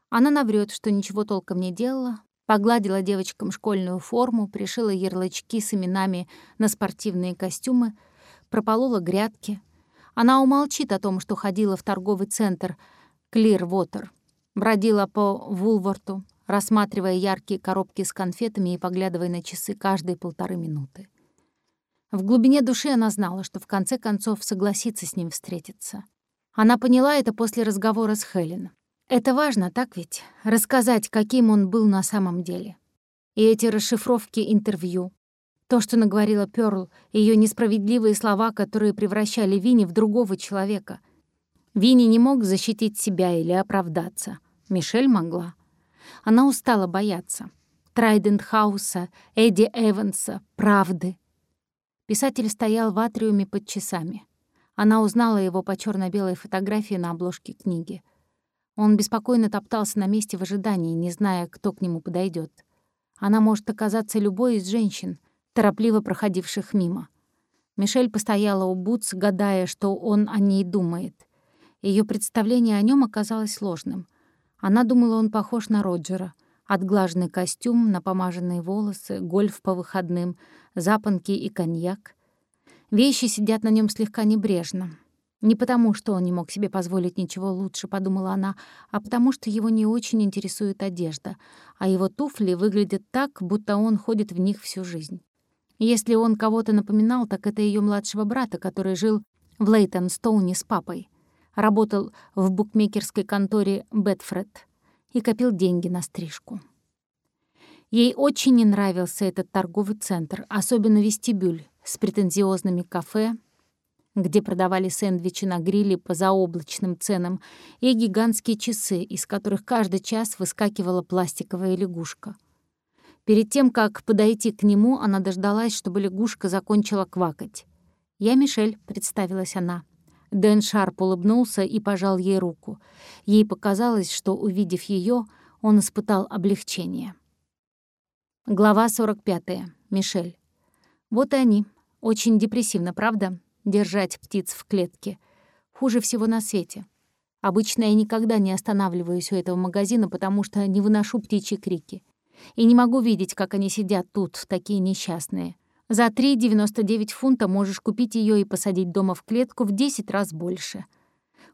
Она наврет, что ничего толком не делала, погладила девочкам школьную форму, пришила ярлычки с именами на спортивные костюмы, прополола грядки. Она умолчит о том, что ходила в торговый центр Clearwater, бродила по Вулворту, рассматривая яркие коробки с конфетами и поглядывая на часы каждые полторы минуты. В глубине души она знала, что в конце концов согласится с ним встретиться. Она поняла это после разговора с Хелен. Это важно, так ведь? Рассказать, каким он был на самом деле. И эти расшифровки интервью, то, что наговорила Пёрл, ее несправедливые слова, которые превращали Винни в другого человека. Винни не мог защитить себя или оправдаться. Мишель могла. Она устала бояться. Трайдент-хауса, Эдди Эванса, правды. Писатель стоял в атриуме под часами. Она узнала его по черно белой фотографии на обложке книги. Он беспокойно топтался на месте в ожидании, не зная, кто к нему подойдет. Она может оказаться любой из женщин, торопливо проходивших мимо. Мишель постояла у Бутс, гадая, что он о ней думает. Ее представление о нем оказалось сложным — она думала, он похож на Роджера. Отглаженный костюм, напомаженные волосы, гольф по выходным, запонки и коньяк. Вещи сидят на нем слегка небрежно. Не потому, что он не мог себе позволить ничего лучше, подумала она, а потому что его не очень интересует одежда, а его туфли выглядят так, будто он ходит в них всю жизнь. Если он кого-то напоминал, так это ее младшего брата, который жил в Лейтон-Стоуне с папой работал в букмекерской конторе «Бетфред» и копил деньги на стрижку. Ей очень не нравился этот торговый центр, особенно вестибюль с претензиозными кафе, где продавали сэндвичи на гриле по заоблачным ценам, и гигантские часы, из которых каждый час выскакивала пластиковая лягушка. Перед тем, как подойти к нему, она дождалась, чтобы лягушка закончила квакать. «Я Мишель», — представилась она. Дэн Шарп улыбнулся и пожал ей руку. Ей показалось, что, увидев ее, он испытал облегчение. Глава 45. Мишель. Вот и они. Очень депрессивно, правда? Держать птиц в клетке. Хуже всего на свете. Обычно я никогда не останавливаюсь у этого магазина, потому что не выношу птичьи крики. И не могу видеть, как они сидят тут, такие несчастные. За 3,99 фунта можешь купить ее и посадить дома в клетку в 10 раз больше.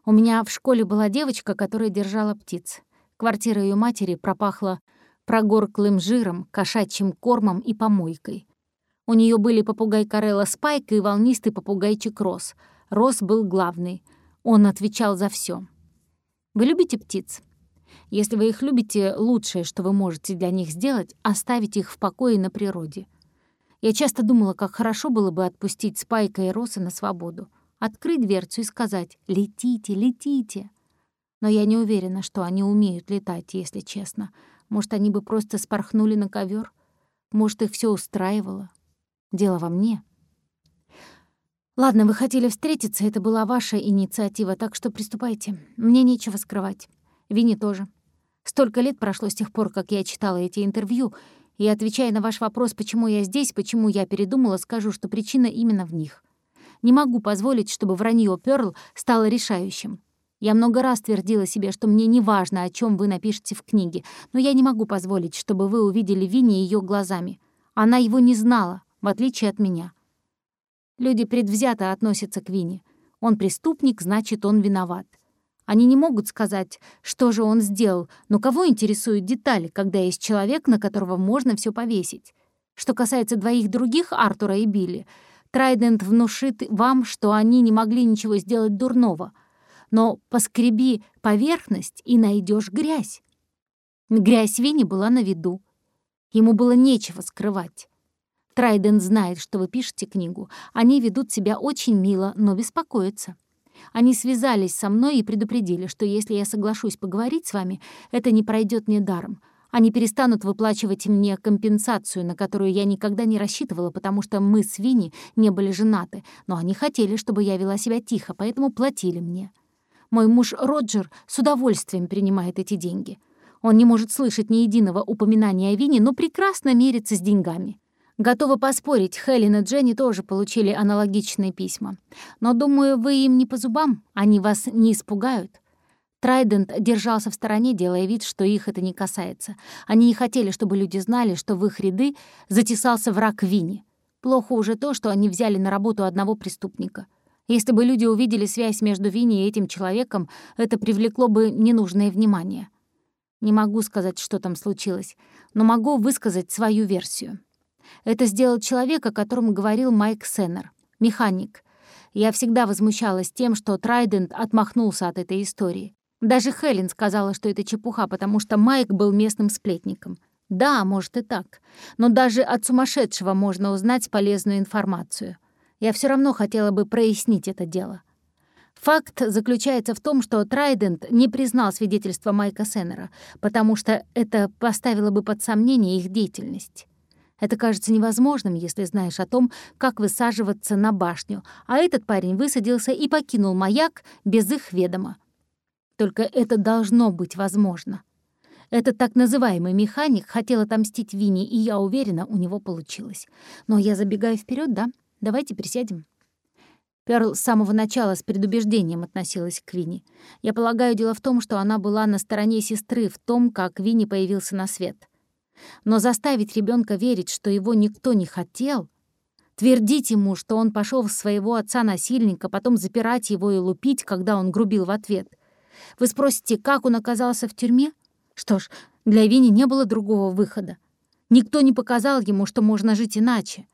У меня в школе была девочка, которая держала птиц. Квартира ее матери пропахла прогорклым жиром, кошачьим кормом и помойкой. У нее были попугай Карелла Спайк и волнистый попугайчик Рос. Рос был главный. Он отвечал за все. Вы любите птиц? Если вы их любите, лучшее, что вы можете для них сделать, оставить их в покое на природе. Я часто думала, как хорошо было бы отпустить Спайка и Роса на свободу, открыть дверцу и сказать «Летите, летите». Но я не уверена, что они умеют летать, если честно. Может, они бы просто спорхнули на ковер? Может, их все устраивало? Дело во мне. Ладно, вы хотели встретиться, это была ваша инициатива, так что приступайте. Мне нечего скрывать. Винни тоже. Столько лет прошло с тех пор, как я читала эти интервью, и, отвечая на ваш вопрос, почему я здесь, почему я передумала, скажу, что причина именно в них. Не могу позволить, чтобы вранье Пёрл стало решающим. Я много раз твердила себе, что мне не важно, о чем вы напишете в книге, но я не могу позволить, чтобы вы увидели Винни ее глазами. Она его не знала, в отличие от меня. Люди предвзято относятся к Винни. Он преступник, значит, он виноват. Они не могут сказать, что же он сделал, но кого интересуют детали, когда есть человек, на которого можно все повесить? Что касается двоих других, Артура и Билли, Трайдент внушит вам, что они не могли ничего сделать дурного — но поскреби поверхность и найдешь грязь. Грязь Винни была на виду. Ему было нечего скрывать. Трайден знает, что вы пишете книгу. Они ведут себя очень мило, но беспокоятся. Они связались со мной и предупредили, что если я соглашусь поговорить с вами, это не пройдет мне даром. Они перестанут выплачивать мне компенсацию, на которую я никогда не рассчитывала, потому что мы с Винни не были женаты, но они хотели, чтобы я вела себя тихо, поэтому платили мне. Мой муж Роджер с удовольствием принимает эти деньги. Он не может слышать ни единого упоминания о вине, но прекрасно мерится с деньгами. Готова поспорить, Хелен и Дженни тоже получили аналогичные письма. Но, думаю, вы им не по зубам, они вас не испугают. Трайдент держался в стороне, делая вид, что их это не касается. Они не хотели, чтобы люди знали, что в их ряды затесался враг Винни. Плохо уже то, что они взяли на работу одного преступника — если бы люди увидели связь между Винни и этим человеком, это привлекло бы ненужное внимание. Не могу сказать, что там случилось, но могу высказать свою версию. Это сделал человек, о котором говорил Майк Сеннер, механик. Я всегда возмущалась тем, что Трайдент отмахнулся от этой истории. Даже Хелен сказала, что это чепуха, потому что Майк был местным сплетником. Да, может и так. Но даже от сумасшедшего можно узнать полезную информацию я все равно хотела бы прояснить это дело. Факт заключается в том, что Трайдент не признал свидетельство Майка Сеннера, потому что это поставило бы под сомнение их деятельность. Это кажется невозможным, если знаешь о том, как высаживаться на башню, а этот парень высадился и покинул маяк без их ведома. Только это должно быть возможно. Этот так называемый механик хотел отомстить Винни, и я уверена, у него получилось. Но я забегаю вперед, да? Давайте присядем». Перл с самого начала с предубеждением относилась к Винни. Я полагаю, дело в том, что она была на стороне сестры в том, как Винни появился на свет. Но заставить ребенка верить, что его никто не хотел, твердить ему, что он пошел в своего отца-насильника, потом запирать его и лупить, когда он грубил в ответ. Вы спросите, как он оказался в тюрьме? Что ж, для Винни не было другого выхода. Никто не показал ему, что можно жить иначе.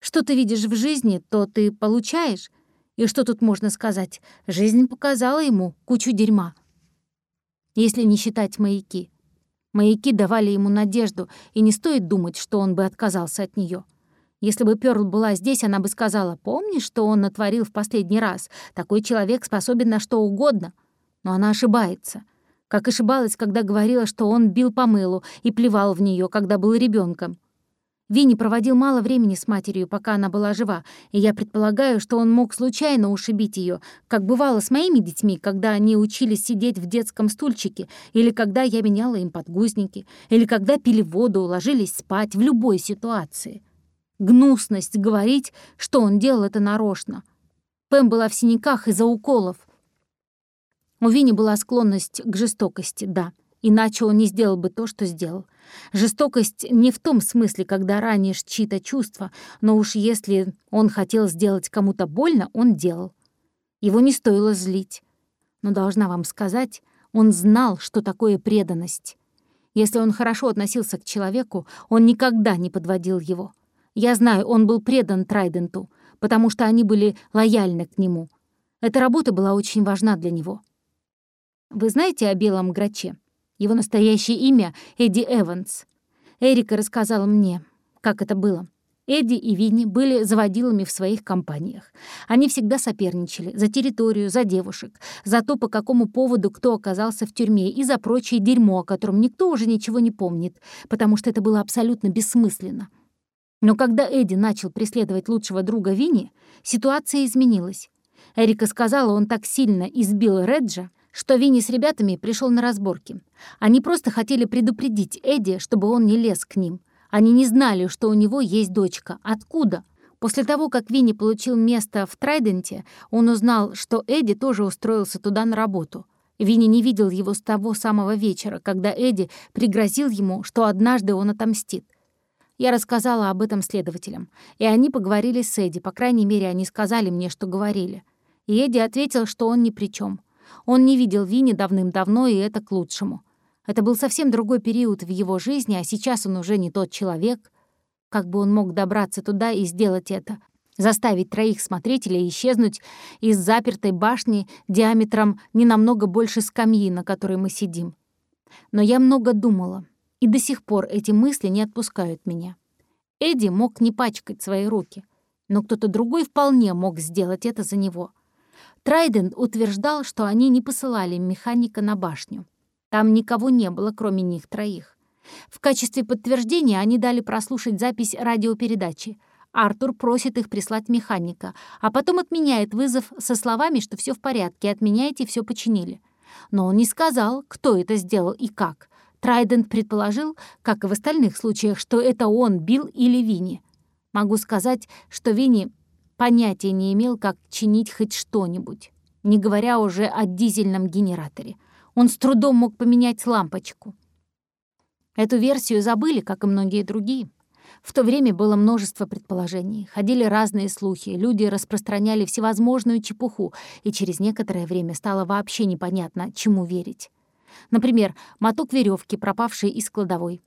Что ты видишь в жизни, то ты получаешь. И что тут можно сказать? Жизнь показала ему кучу дерьма. Если не считать маяки. Маяки давали ему надежду, и не стоит думать, что он бы отказался от нее. Если бы Пёрл была здесь, она бы сказала, «Помнишь, что он натворил в последний раз? Такой человек способен на что угодно». Но она ошибается. Как ошибалась, когда говорила, что он бил по мылу и плевал в нее, когда был ребенком. Винни проводил мало времени с матерью, пока она была жива, и я предполагаю, что он мог случайно ушибить ее, как бывало с моими детьми, когда они учились сидеть в детском стульчике, или когда я меняла им подгузники, или когда пили воду, ложились спать, в любой ситуации. Гнусность говорить, что он делал это нарочно. Пэм была в синяках из-за уколов. У Винни была склонность к жестокости, да, иначе он не сделал бы то, что сделал. Жестокость не в том смысле, когда ранишь чьи-то чувства, но уж если он хотел сделать кому-то больно, он делал. Его не стоило злить. Но должна вам сказать, он знал, что такое преданность. Если он хорошо относился к человеку, он никогда не подводил его. Я знаю, он был предан Трайденту, потому что они были лояльны к нему. Эта работа была очень важна для него. Вы знаете о белом граче? Его настоящее имя — Эдди Эванс. Эрика рассказала мне, как это было. Эдди и Винни были заводилами в своих компаниях. Они всегда соперничали за территорию, за девушек, за то, по какому поводу кто оказался в тюрьме и за прочее дерьмо, о котором никто уже ничего не помнит, потому что это было абсолютно бессмысленно. Но когда Эдди начал преследовать лучшего друга Винни, ситуация изменилась. Эрика сказала, он так сильно избил Реджа, что Винни с ребятами пришел на разборки. Они просто хотели предупредить Эдди, чтобы он не лез к ним. Они не знали, что у него есть дочка. Откуда? После того, как Винни получил место в Трайденте, он узнал, что Эдди тоже устроился туда на работу. Винни не видел его с того самого вечера, когда Эдди пригрозил ему, что однажды он отомстит. Я рассказала об этом следователям, и они поговорили с Эдди, по крайней мере, они сказали мне, что говорили. И Эдди ответил, что он ни при чем. Он не видел Винни давным-давно, и это к лучшему. Это был совсем другой период в его жизни, а сейчас он уже не тот человек. Как бы он мог добраться туда и сделать это? Заставить троих смотрителей исчезнуть из запертой башни диаметром не намного больше скамьи, на которой мы сидим. Но я много думала, и до сих пор эти мысли не отпускают меня. Эдди мог не пачкать свои руки, но кто-то другой вполне мог сделать это за него — Трайдент утверждал, что они не посылали механика на башню. Там никого не было, кроме них троих. В качестве подтверждения они дали прослушать запись радиопередачи. Артур просит их прислать механика, а потом отменяет вызов со словами, что все в порядке, отменяете, все починили. Но он не сказал, кто это сделал и как. Трайдент предположил, как и в остальных случаях, что это он бил или Винни. Могу сказать, что Винни понятия не имел, как чинить хоть что-нибудь, не говоря уже о дизельном генераторе. Он с трудом мог поменять лампочку. Эту версию забыли, как и многие другие. В то время было множество предположений, ходили разные слухи, люди распространяли всевозможную чепуху, и через некоторое время стало вообще непонятно, чему верить. Например, моток веревки, пропавший из кладовой.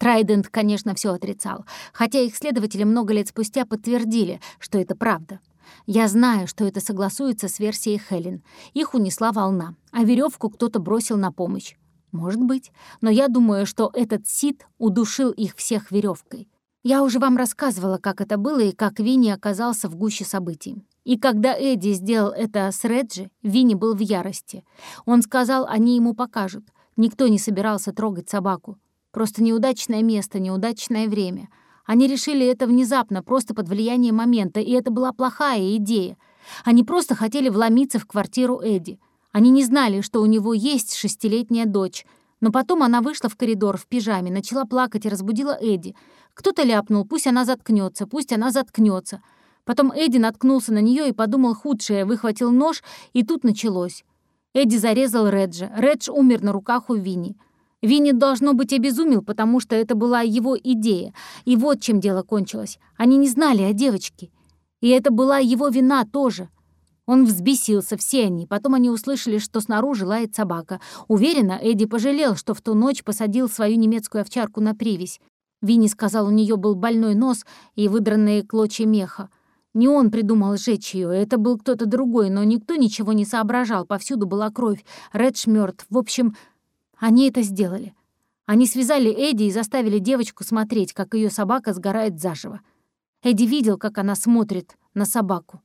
Трайдент, конечно, все отрицал, хотя их следователи много лет спустя подтвердили, что это правда. Я знаю, что это согласуется с версией Хелен. Их унесла волна, а веревку кто-то бросил на помощь. Может быть, но я думаю, что этот Сид удушил их всех веревкой. Я уже вам рассказывала, как это было и как Винни оказался в гуще событий. И когда Эдди сделал это с Реджи, Винни был в ярости. Он сказал, они ему покажут. Никто не собирался трогать собаку. Просто неудачное место, неудачное время. Они решили это внезапно, просто под влиянием момента, и это была плохая идея. Они просто хотели вломиться в квартиру Эдди. Они не знали, что у него есть шестилетняя дочь. Но потом она вышла в коридор в пижаме, начала плакать и разбудила Эдди. Кто-то ляпнул, пусть она заткнется, пусть она заткнется. Потом Эдди наткнулся на нее и подумал худшее, выхватил нож, и тут началось. Эдди зарезал Реджа. Редж умер на руках у Винни. Винни, должно быть, обезумел, потому что это была его идея. И вот чем дело кончилось. Они не знали о девочке. И это была его вина тоже. Он взбесился, все они. Потом они услышали, что снаружи лает собака. Уверена, Эдди пожалел, что в ту ночь посадил свою немецкую овчарку на привязь. Винни сказал, у нее был больной нос и выдранные клочья меха. Не он придумал сжечь ее, это был кто-то другой, но никто ничего не соображал, повсюду была кровь, Редж мертв. В общем, они это сделали. Они связали Эдди и заставили девочку смотреть, как ее собака сгорает заживо. Эдди видел, как она смотрит на собаку.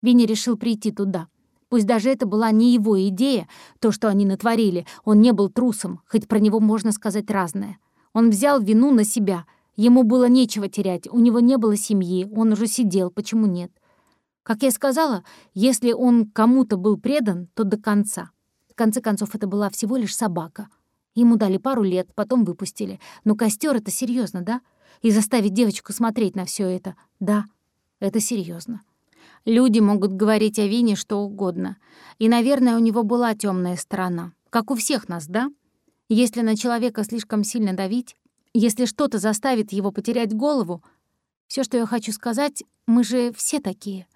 Винни решил прийти туда. Пусть даже это была не его идея, то, что они натворили, он не был трусом, хоть про него можно сказать разное. Он взял вину на себя. Ему было нечего терять, у него не было семьи, он уже сидел, почему нет? Как я сказала, если он кому-то был предан, то до конца. В конце концов, это была всего лишь собака. Ему дали пару лет, потом выпустили. Но костер это серьезно, да? И заставить девочку смотреть на все это, да, это серьезно. Люди могут говорить о Вине что угодно. И, наверное, у него была темная сторона. Как у всех нас, да? Если на человека слишком сильно давить, если что-то заставит его потерять голову, все, что я хочу сказать, мы же все такие.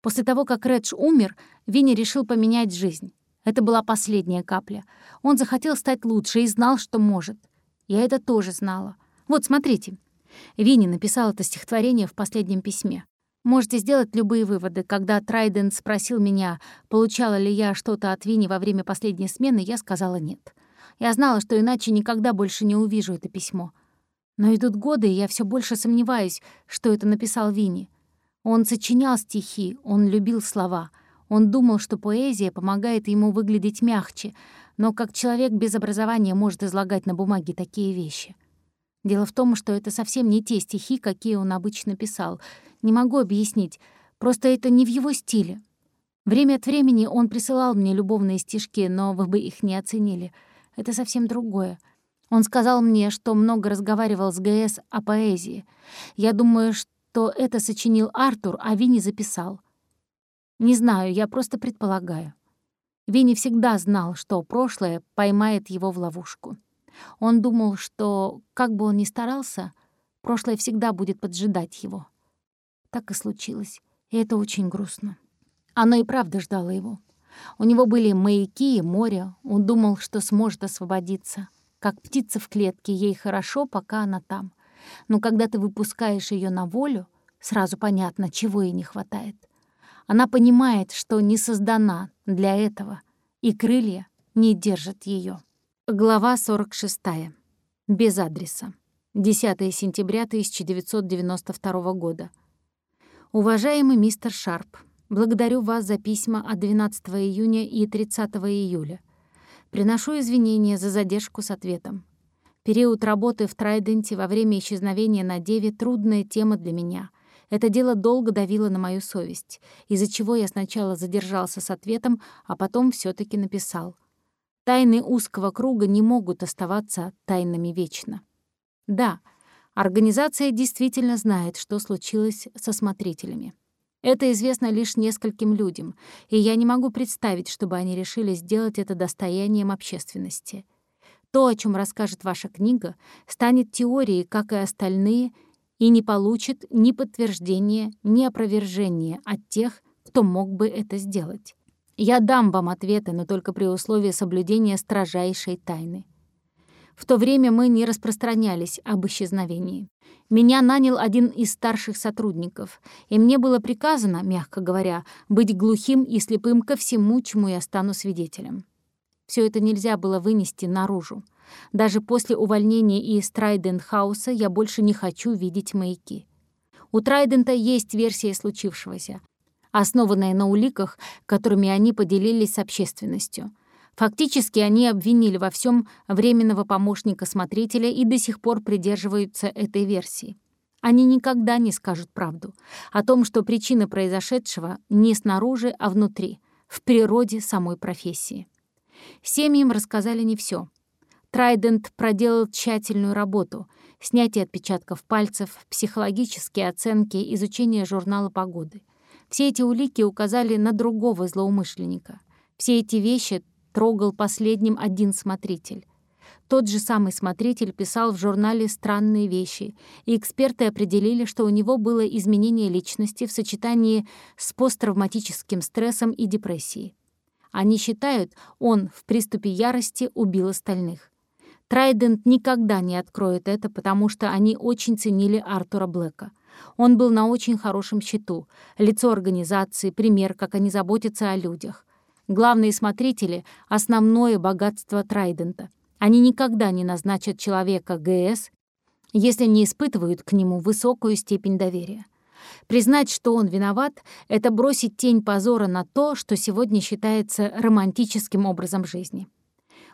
После того, как Редж умер, Винни решил поменять жизнь. Это была последняя капля. Он захотел стать лучше и знал, что может. Я это тоже знала. Вот, смотрите. Винни написал это стихотворение в последнем письме. Можете сделать любые выводы. Когда Трайден спросил меня, получала ли я что-то от Винни во время последней смены, я сказала нет. Я знала, что иначе никогда больше не увижу это письмо. Но идут годы, и я все больше сомневаюсь, что это написал Винни. Он сочинял стихи, он любил слова. Он думал, что поэзия помогает ему выглядеть мягче, но как человек без образования может излагать на бумаге такие вещи? Дело в том, что это совсем не те стихи, какие он обычно писал — не могу объяснить, просто это не в его стиле. Время от времени он присылал мне любовные стишки, но вы бы их не оценили. Это совсем другое. Он сказал мне, что много разговаривал с ГС о поэзии. Я думаю, что это сочинил Артур, а Винни записал. Не знаю, я просто предполагаю. Винни всегда знал, что прошлое поймает его в ловушку. Он думал, что, как бы он ни старался, прошлое всегда будет поджидать его. Так и случилось, и это очень грустно. Оно и правда ждало его. У него были маяки и море, он думал, что сможет освободиться. Как птица в клетке, ей хорошо, пока она там. Но когда ты выпускаешь ее на волю, сразу понятно, чего ей не хватает. Она понимает, что не создана для этого, и крылья не держат ее. Глава 46. Без адреса. 10 сентября 1992 года. Уважаемый мистер Шарп, благодарю вас за письма от 12 июня и 30 июля. Приношу извинения за задержку с ответом. Период работы в Трайденте во время исчезновения на Деве — трудная тема для меня. Это дело долго давило на мою совесть, из-за чего я сначала задержался с ответом, а потом все таки написал. Тайны узкого круга не могут оставаться тайнами вечно. Да, — Организация действительно знает, что случилось со смотрителями. Это известно лишь нескольким людям, и я не могу представить, чтобы они решили сделать это достоянием общественности. То, о чем расскажет ваша книга, станет теорией, как и остальные, и не получит ни подтверждения, ни опровержения от тех, кто мог бы это сделать. Я дам вам ответы, но только при условии соблюдения строжайшей тайны. В то время мы не распространялись об исчезновении. Меня нанял один из старших сотрудников, и мне было приказано, мягко говоря, быть глухим и слепым ко всему, чему я стану свидетелем. Все это нельзя было вынести наружу. Даже после увольнения из Трайдент-хауса я больше не хочу видеть маяки. У Трайдента есть версия случившегося, основанная на уликах, которыми они поделились с общественностью — Фактически они обвинили во всем временного помощника смотрителя и до сих пор придерживаются этой версии. Они никогда не скажут правду о том, что причина произошедшего не снаружи, а внутри, в природе самой профессии. Семьям рассказали не все. Трайдент проделал тщательную работу — снятие отпечатков пальцев, психологические оценки, изучение журнала погоды. Все эти улики указали на другого злоумышленника. Все эти вещи трогал последним один смотритель. Тот же самый смотритель писал в журнале «Странные вещи», и эксперты определили, что у него было изменение личности в сочетании с посттравматическим стрессом и депрессией. Они считают, он в приступе ярости убил остальных. Трайдент никогда не откроет это, потому что они очень ценили Артура Блэка. Он был на очень хорошем счету, лицо организации, пример, как они заботятся о людях. Главные смотрители — основное богатство Трайдента. Они никогда не назначат человека ГС, если не испытывают к нему высокую степень доверия. Признать, что он виноват, — это бросить тень позора на то, что сегодня считается романтическим образом жизни.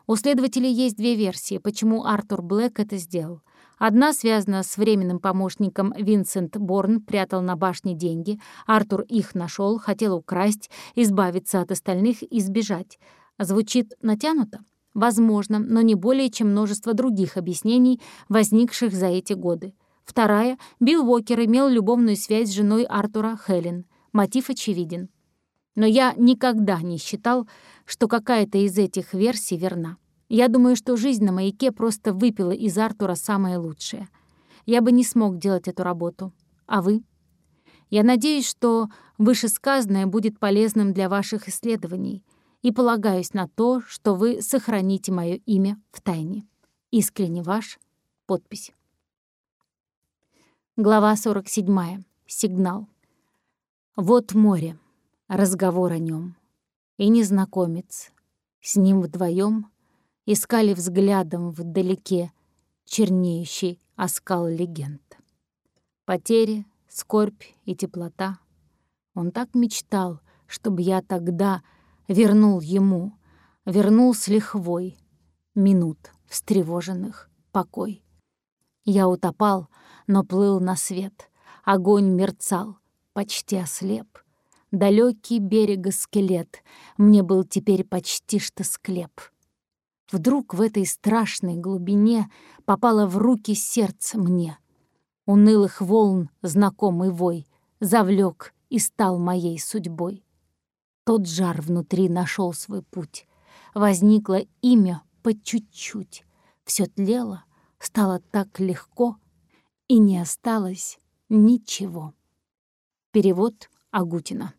У следователей есть две версии, почему Артур Блэк это сделал. Одна связана с временным помощником Винсент Борн, прятал на башне деньги. Артур их нашел, хотел украсть, избавиться от остальных и сбежать. Звучит натянуто? Возможно, но не более, чем множество других объяснений, возникших за эти годы. Вторая — Билл Уокер имел любовную связь с женой Артура Хелен. Мотив очевиден. Но я никогда не считал, что какая-то из этих версий верна. Я думаю, что жизнь на маяке просто выпила из Артура самое лучшее. Я бы не смог делать эту работу. А вы? Я надеюсь, что вышесказанное будет полезным для ваших исследований и полагаюсь на то, что вы сохраните мое имя в тайне. Искренне ваш. Подпись. Глава 47. Сигнал. Вот море, разговор о нем. И незнакомец. С ним вдвоем искали взглядом вдалеке чернеющий оскал легенд. Потери, скорбь и теплота. Он так мечтал, чтобы я тогда вернул ему, вернул с лихвой минут встревоженных покой. Я утопал, но плыл на свет, огонь мерцал, почти ослеп. Далекий берега скелет мне был теперь почти что склеп. Вдруг в этой страшной глубине попало в руки сердце мне. Унылых волн знакомый вой завлек и стал моей судьбой. Тот жар внутри нашел свой путь. Возникло имя по чуть-чуть. Все тлело, стало так легко, и не осталось ничего. Перевод Агутина.